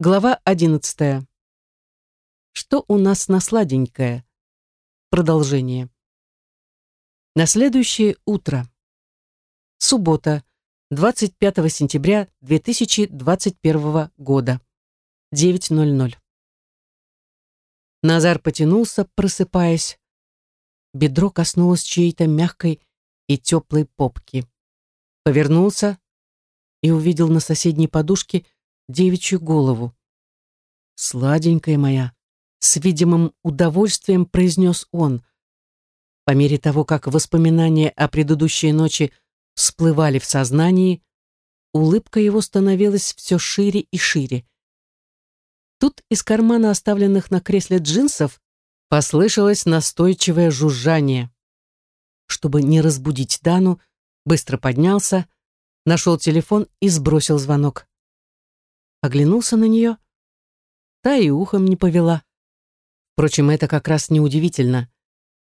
Глава одиннадцатая. Что у нас на сладенькое? Продолжение. На следующее утро. Суббота, 25 сентября 2021 года. 9.00. Назар потянулся, просыпаясь. Бедро коснулось чьей-то мягкой и теплой попки. Повернулся и увидел на соседней подушке девичью голову. «Сладенькая моя», — с видимым удовольствием произнес он. По мере того, как воспоминания о предыдущей ночи всплывали в сознании, улыбка его становилась все шире и шире. Тут из кармана оставленных на кресле джинсов послышалось настойчивое жужжание. Чтобы не разбудить Дану, быстро поднялся, нашел телефон и сбросил звонок оглянулся на нее. Та и ухом не повела. Впрочем, это как раз неудивительно.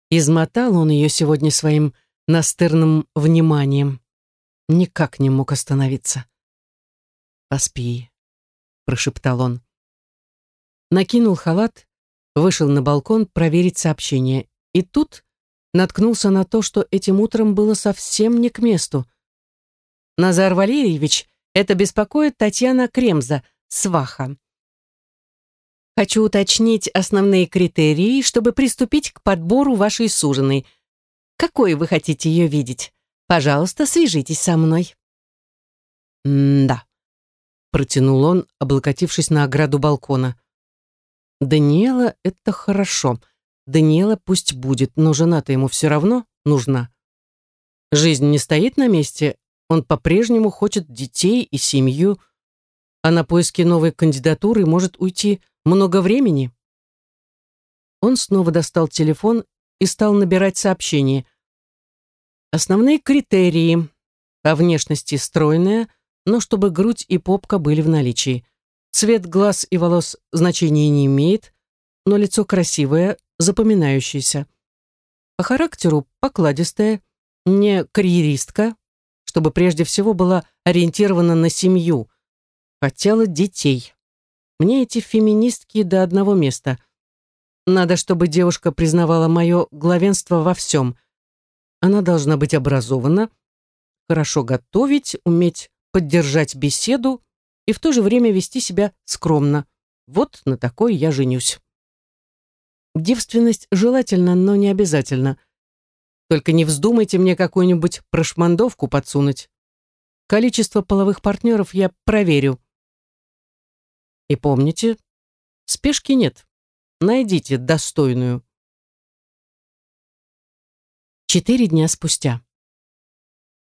Измотал он ее сегодня своим настырным вниманием. Никак не мог остановиться. «Поспи», — прошептал он. Накинул халат, вышел на балкон проверить сообщение. И тут наткнулся на то, что этим утром было совсем не к месту. «Назар Валерьевич это беспокоит Татьяна Кремза, сваха. Хочу уточнить основные критерии, чтобы приступить к подбору вашей суженой. Какой вы хотите ее видеть? Пожалуйста, свяжитесь со мной. «М-да», — протянул он, облокотившись на ограду балкона. «Даниэла — это хорошо. Даниэла пусть будет, но жена-то ему все равно нужна. Жизнь не стоит на месте, он по-прежнему хочет детей и семью, а на поиски новой кандидатуры может уйти много времени. Он снова достал телефон и стал набирать сообщение. Основные критерии. О внешности стройная, но чтобы грудь и попка были в наличии. Цвет глаз и волос значения не имеет, но лицо красивое, запоминающееся. По характеру покладистая, не карьеристка, чтобы прежде всего была ориентирована на семью. Хотела детей. Мне эти феминистки до одного места. Надо, чтобы девушка признавала мое главенство во всем. Она должна быть образована, хорошо готовить, уметь поддержать беседу и в то же время вести себя скромно. Вот на такой я женюсь. Девственность желательно, но не обязательно – только не вздумайте мне какую-нибудь прошмандовку подсунуть. Количество половых партнеров я проверю. И помните, спешки нет. Найдите достойную. Четыре дня спустя.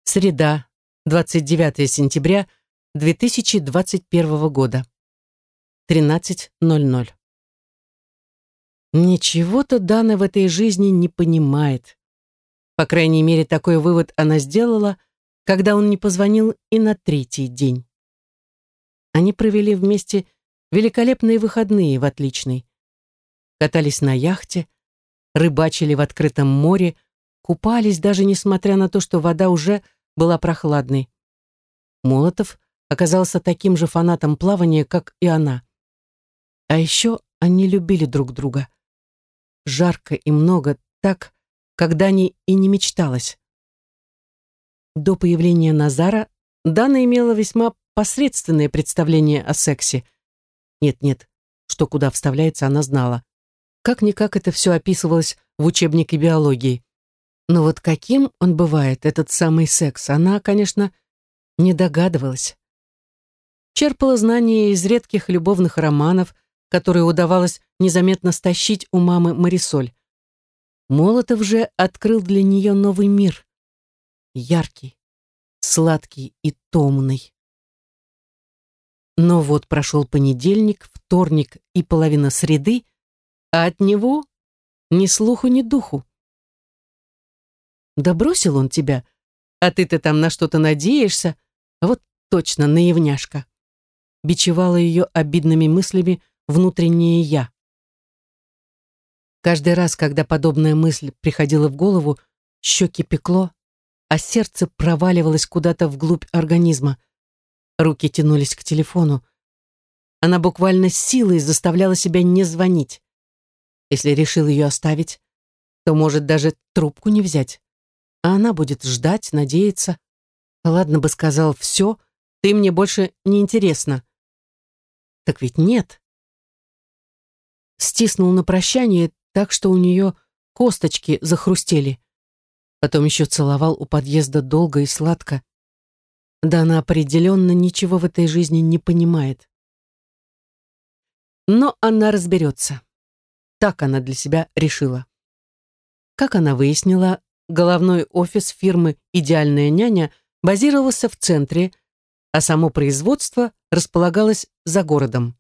Среда, 29 сентября 2021 года. 13.00. Ничего-то Дана в этой жизни не понимает. По крайней мере, такой вывод она сделала, когда он не позвонил и на третий день. Они провели вместе великолепные выходные в отличной. Катались на яхте, рыбачили в открытом море, купались, даже несмотря на то, что вода уже была прохладной. Молотов оказался таким же фанатом плавания, как и она. А еще они любили друг друга. Жарко и много, так, когда ни и не мечталось. До появления Назара Дана имела весьма посредственное представление о сексе. Нет-нет, что куда вставляется, она знала. Как-никак это все описывалось в учебнике биологии. Но вот каким он бывает, этот самый секс, она, конечно, не догадывалась. Черпала знания из редких любовных романов, которые удавалось незаметно стащить у мамы Марисоль. Молотов же открыл для нее новый мир. Яркий, сладкий и томный. Но вот прошел понедельник, вторник и половина среды, а от него ни слуху, ни духу. Да бросил он тебя, а ты-то там на что-то надеешься, вот точно наивняшка. Бичевала ее обидными мыслями внутреннее «я». Каждый раз, когда подобная мысль приходила в голову, щеки пекло, а сердце проваливалось куда-то вглубь организма. Руки тянулись к телефону. Она буквально силой заставляла себя не звонить. Если решил ее оставить, то может даже трубку не взять. А она будет ждать, надеяться. Ладно бы сказал, все, ты мне больше не интересна. Так ведь нет. Стиснул на прощание так, что у нее косточки захрустели. Потом еще целовал у подъезда долго и сладко. Да она определенно ничего в этой жизни не понимает. Но она разберется. Так она для себя решила. Как она выяснила, головной офис фирмы «Идеальная няня» базировался в центре, а само производство располагалось за городом.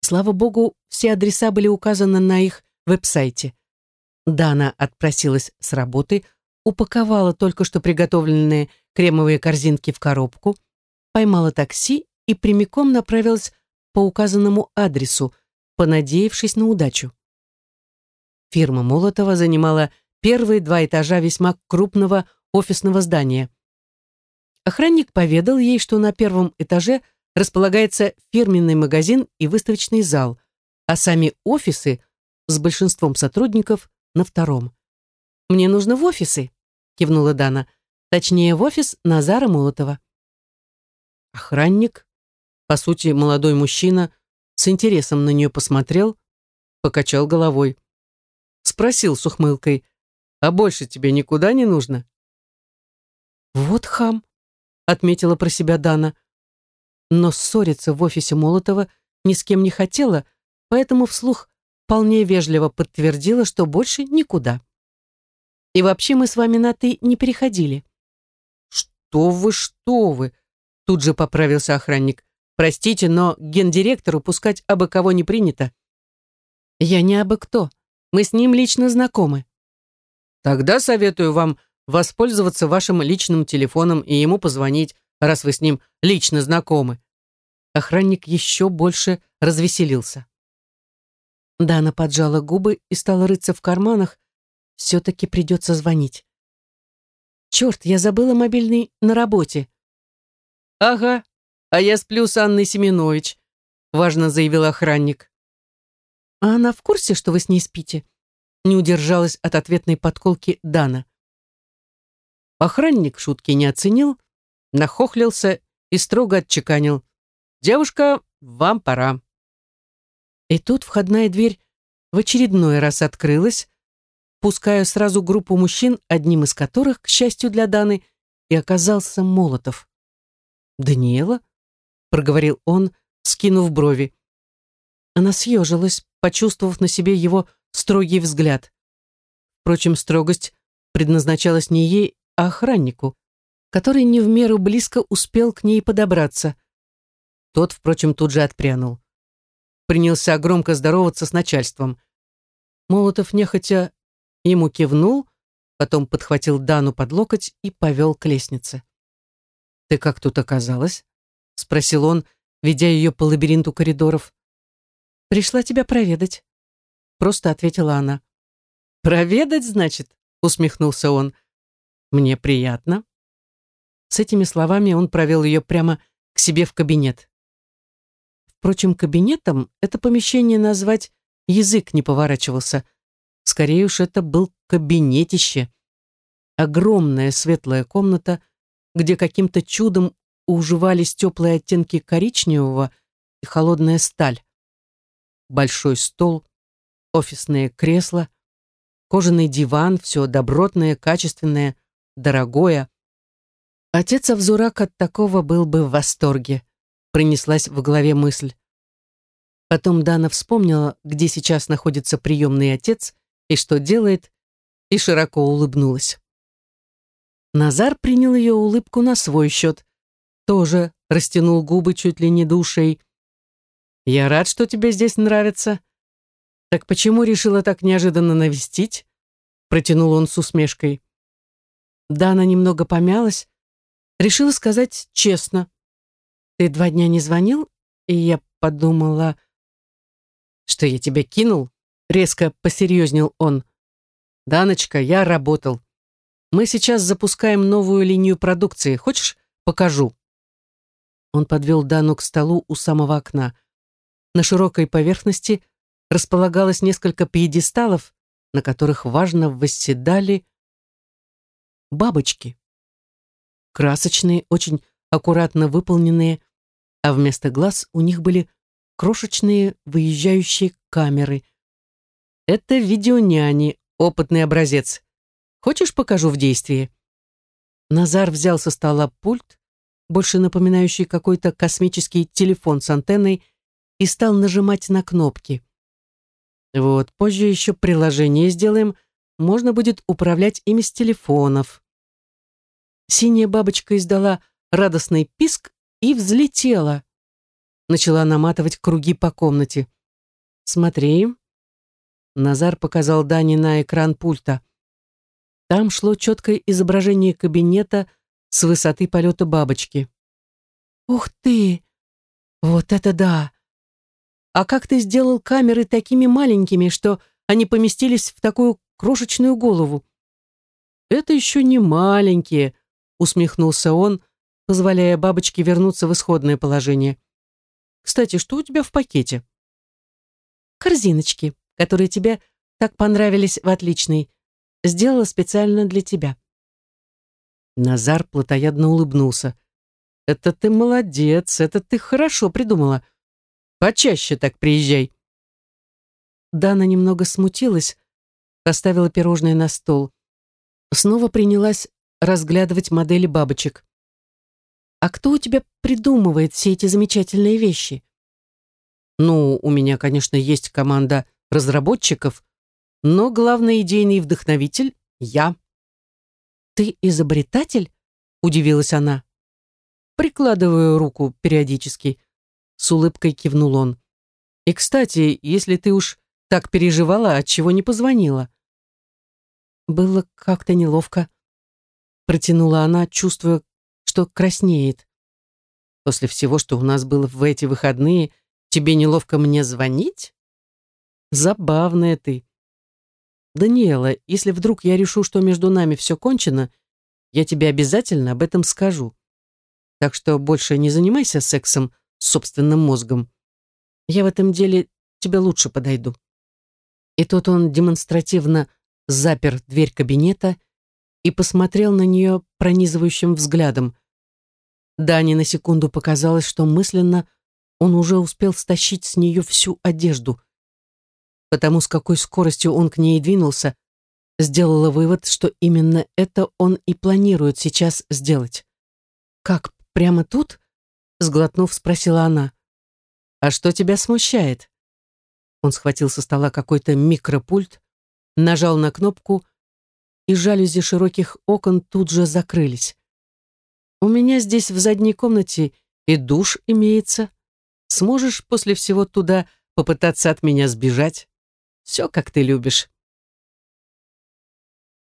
Слава богу, все адреса были указаны на их веб-сайте. Дана отпросилась с работы, упаковала только что приготовленные кремовые корзинки в коробку, поймала такси и прямиком направилась по указанному адресу, понадеявшись на удачу. Фирма Молотова занимала первые два этажа весьма крупного офисного здания. Охранник поведал ей, что на первом этаже располагается фирменный магазин и выставочный зал, а сами офисы с большинством сотрудников на втором. «Мне нужно в офисы», — кивнула Дана. «Точнее, в офис Назара Молотова». Охранник по сути, молодой мужчина с интересом на нее посмотрел, покачал головой. Спросил с ухмылкой, «А больше тебе никуда не нужно?» «Вот хам», — отметила про себя Дана. Но ссориться в офисе Молотова ни с кем не хотела, поэтому вслух вполне вежливо подтвердила, что больше никуда. «И вообще мы с вами на «ты» не переходили». «Что вы, что вы!» Тут же поправился охранник. Простите, но гендиректору пускать абы кого не принято. Я не абы кто. Мы с ним лично знакомы. Тогда советую вам воспользоваться вашим личным телефоном и ему позвонить, раз вы с ним лично знакомы. Охранник еще больше развеселился. Дана поджала губы и стала рыться в карманах. Все-таки придется звонить. Черт, я забыла мобильный на работе. Ага, а я сплю с Анной Семенович», — важно заявил охранник. «А она в курсе, что вы с ней спите?» Не удержалась от ответной подколки Дана. Охранник шутки не оценил, нахохлился и строго отчеканил. «Девушка, вам пора». И тут входная дверь в очередной раз открылась, пуская сразу группу мужчин, одним из которых, к счастью для Даны, и оказался Молотов. «Даниэла?» проговорил он, скинув брови. Она съежилась, почувствовав на себе его строгий взгляд. Впрочем, строгость предназначалась не ей, а охраннику, который не в меру близко успел к ней подобраться. Тот, впрочем, тут же отпрянул. Принялся громко здороваться с начальством. Молотов нехотя ему кивнул, потом подхватил Дану под локоть и повел к лестнице. «Ты как тут оказалась?» — спросил он, ведя ее по лабиринту коридоров. «Пришла тебя проведать», — просто ответила она. «Проведать, значит?» — усмехнулся он. «Мне приятно». С этими словами он провел ее прямо к себе в кабинет. Впрочем, кабинетом это помещение назвать язык не поворачивался. Скорее уж это был кабинетище. Огромная светлая комната, где каким-то чудом уживались теплые оттенки коричневого и холодная сталь. Большой стол, офисное кресло, кожаный диван, все добротное, качественное, дорогое. Отец Авзурак от такого был бы в восторге, принеслась в голове мысль. Потом Дана вспомнила, где сейчас находится приемный отец и что делает, и широко улыбнулась. Назар принял ее улыбку на свой счет, тоже растянул губы чуть ли не душей. «Я рад, что тебе здесь нравится. Так почему решила так неожиданно навестить?» Протянул он с усмешкой. Дана немного помялась, решила сказать честно. «Ты два дня не звонил?» И я подумала, что я тебя кинул. Резко посерьезнел он. «Даночка, я работал. Мы сейчас запускаем новую линию продукции. Хочешь, покажу?» Он подвел Дану к столу у самого окна. на широкой поверхности располагалось несколько пьедесталов, на которых важно восседали бабочки. Красочные, очень аккуратно выполненные, а вместо глаз у них были крошечные выезжающие камеры. Это видеоняни, опытный образец. Хочешь, покажу в действии? Назар взял со стола пульт, больше напоминающий какой-то космический телефон с антенной, и стал нажимать на кнопки. Вот, позже еще приложение сделаем, можно будет управлять ими с телефонов. Синяя бабочка издала радостный писк и взлетела. Начала наматывать круги по комнате. «Смотри». Назар показал Дани на экран пульта. Там шло четкое изображение кабинета с высоты полета бабочки. «Ух ты! Вот это да! А как ты сделал камеры такими маленькими, что они поместились в такую крошечную голову?» «Это еще не маленькие», — усмехнулся он, позволяя бабочке вернуться в исходное положение. «Кстати, что у тебя в пакете?» «Корзиночки, которые тебе так понравились в отличной. Сделала специально для тебя». Назар плотоядно улыбнулся. «Это ты молодец, это ты хорошо придумала. Почаще так приезжай». Дана немного смутилась, поставила пирожное на стол. Снова принялась разглядывать модели бабочек. А кто у тебя придумывает все эти замечательные вещи? Ну, у меня, конечно, есть команда разработчиков, но главный идейный вдохновитель — я. Ты изобретатель? Удивилась она. Прикладываю руку периодически. С улыбкой кивнул он. И, кстати, если ты уж так переживала, отчего не позвонила? Было как-то неловко. Протянула она, чувствуя, что краснеет. После всего, что у нас было в эти выходные, тебе неловко мне звонить? Забавная ты. Даниэла, если вдруг я решу, что между нами все кончено, я тебе обязательно об этом скажу. Так что больше не занимайся сексом с собственным мозгом. Я в этом деле тебе лучше подойду. И тут он демонстративно запер дверь кабинета и посмотрел на нее пронизывающим взглядом. Дане на секунду показалось, что мысленно он уже успел стащить с нее всю одежду. Потому с какой скоростью он к ней двинулся, сделала вывод, что именно это он и планирует сейчас сделать. «Как, прямо тут?» — сглотнув, спросила она. «А что тебя смущает?» Он схватил со стола какой-то микропульт, нажал на кнопку, и жалюзи широких окон тут же закрылись. У меня здесь в задней комнате и душ имеется. Сможешь после всего туда попытаться от меня сбежать? Все, как ты любишь.